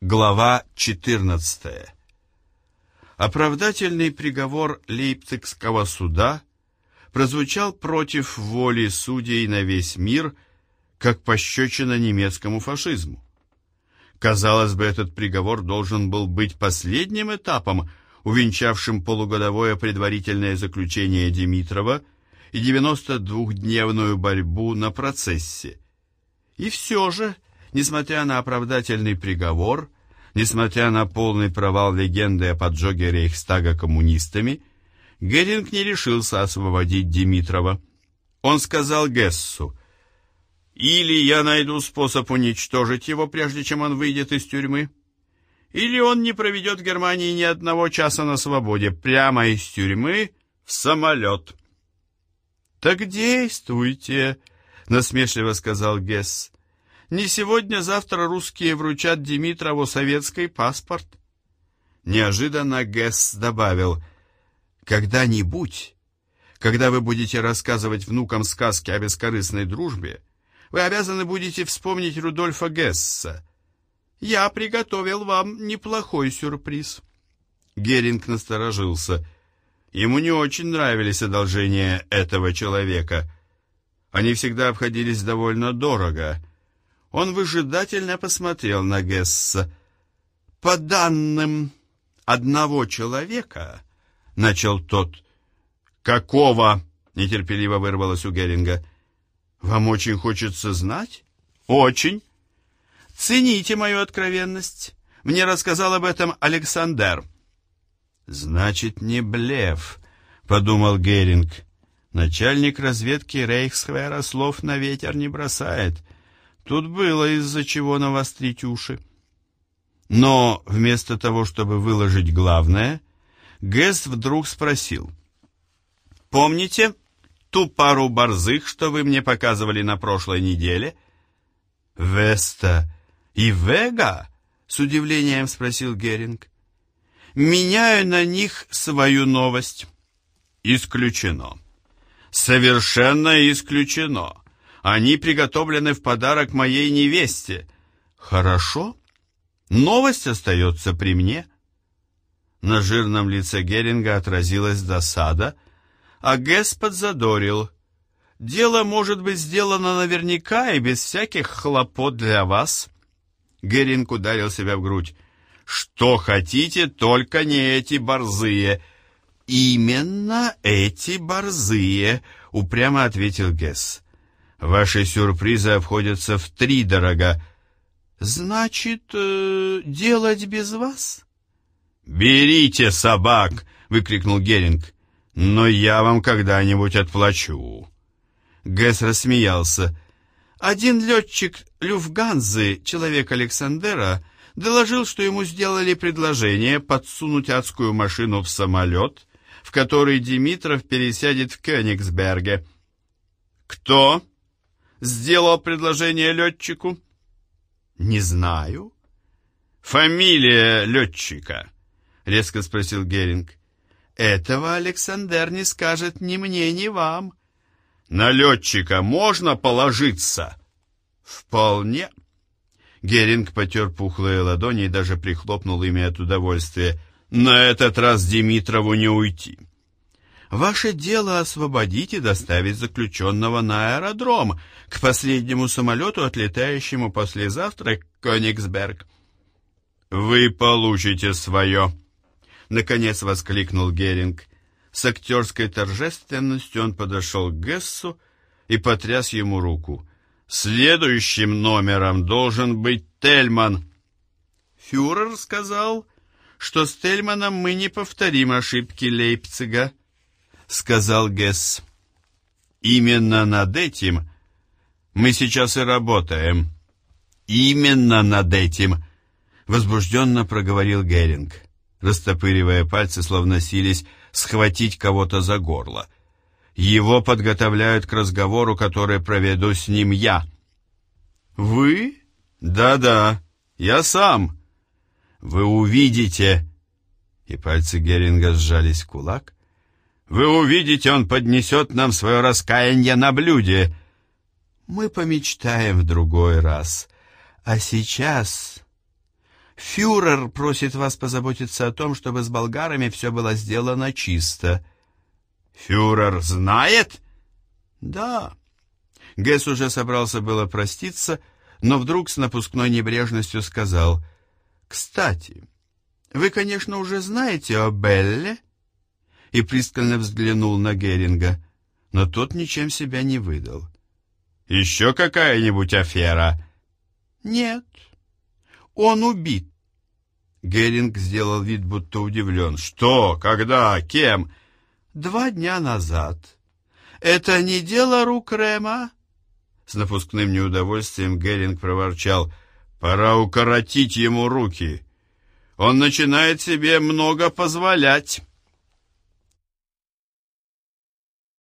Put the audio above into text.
Глава 14. Оправдательный приговор Лейпцигского суда прозвучал против воли судей на весь мир, как пощечина немецкому фашизму. Казалось бы, этот приговор должен был быть последним этапом, увенчавшим полугодовое предварительное заключение Димитрова и 92-дневную борьбу на процессе. И все же Несмотря на оправдательный приговор, несмотря на полный провал легенды о поджоге Рейхстага коммунистами, Геринг не решился освободить Димитрова. Он сказал Гессу, «Или я найду способ уничтожить его, прежде чем он выйдет из тюрьмы, или он не проведет в Германии ни одного часа на свободе, прямо из тюрьмы в самолет». «Так действуйте», — насмешливо сказал Гесс. Не сегодня-завтра русские вручат Димитрову советский паспорт. Неожиданно Гесс добавил, «Когда-нибудь, когда вы будете рассказывать внукам сказки о бескорыстной дружбе, вы обязаны будете вспомнить Рудольфа Гесса. Я приготовил вам неплохой сюрприз». Геринг насторожился. Ему не очень нравились одолжения этого человека. Они всегда обходились довольно дорого — он выжидательно посмотрел на Гесса. «По данным одного человека...» — начал тот. «Какого?» — нетерпеливо вырвалось у Геринга. «Вам очень хочется знать?» «Очень. Цените мою откровенность. Мне рассказал об этом Александр». «Значит, не блеф», — подумал Геринг. «Начальник разведки Рейхсхвера слов на ветер не бросает». Тут было из-за чего навострить уши. Но вместо того, чтобы выложить главное, Гест вдруг спросил. «Помните ту пару борзых, что вы мне показывали на прошлой неделе?» «Веста и Вега?» — с удивлением спросил Геринг. «Меняю на них свою новость». «Исключено». «Совершенно исключено. Они приготовлены в подарок моей невесте. Хорошо. Новость остается при мне. На жирном лице Геринга отразилась досада, а Гесс подзадорил. Дело может быть сделано наверняка и без всяких хлопот для вас. Геринг ударил себя в грудь. Что хотите, только не эти борзые. Именно эти борзые, упрямо ответил Гесс. Ваши сюрпризы обходятся в три дорога. Значит, э, делать без вас? Берите собак, выкрикнул Геринг. Но я вам когда-нибудь отплачу. Гэс рассмеялся. Один летчик Люфганзы, человек Александера, доложил, что ему сделали предложение подсунуть адскую машину в самолет, в который Димитров пересядет в Кёнигсберге. «Кто?» Сделал предложение летчику? Не знаю. Фамилия летчика? Резко спросил Геринг. Этого Александр не скажет ни мне, ни вам. На летчика можно положиться? Вполне. Геринг потер пухлые ладони и даже прихлопнул ими от удовольствия. На этот раз Димитрову не уйти. Ваше дело освободить и доставить заключенного на аэродром, к последнему самолету, отлетающему послезавтра к Кёнигсберг. «Вы получите свое!» — наконец воскликнул Геринг. С актерской торжественностью он подошел к Гессу и потряс ему руку. «Следующим номером должен быть Тельман!» Фюрер сказал, что с Тельманом мы не повторим ошибки Лейпцига сказал Гесс. Именно над этим мы сейчас и работаем. Именно над этим, возбужденно проговорил Геринг, растопыривая пальцы, словно сились схватить кого-то за горло. Его подготовляют к разговору, который проведу с ним я. Вы? Да-да, я сам. Вы увидите. И пальцы Геринга сжались в кулак, вы увидите, он поднесет нам свое раскаяние на блюде. Мы помечтаем в другой раз. А сейчас... Фюрер просит вас позаботиться о том, чтобы с болгарами все было сделано чисто. Фюрер знает? Да. Гесс уже собрался было проститься, но вдруг с напускной небрежностью сказал, «Кстати, вы, конечно, уже знаете о Белле?» И пристально взглянул на Геринга, но тот ничем себя не выдал. «Еще какая-нибудь афера?» «Нет, он убит». Геринг сделал вид, будто удивлен. «Что? Когда? Кем?» «Два дня назад». «Это не дело рук Рема?» С напускным неудовольствием Геринг проворчал. «Пора укоротить ему руки. Он начинает себе много позволять».